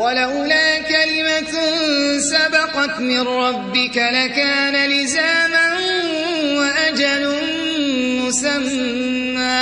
ولولا كلمة سبقت من ربك لكان لزاما وأجل مسمى.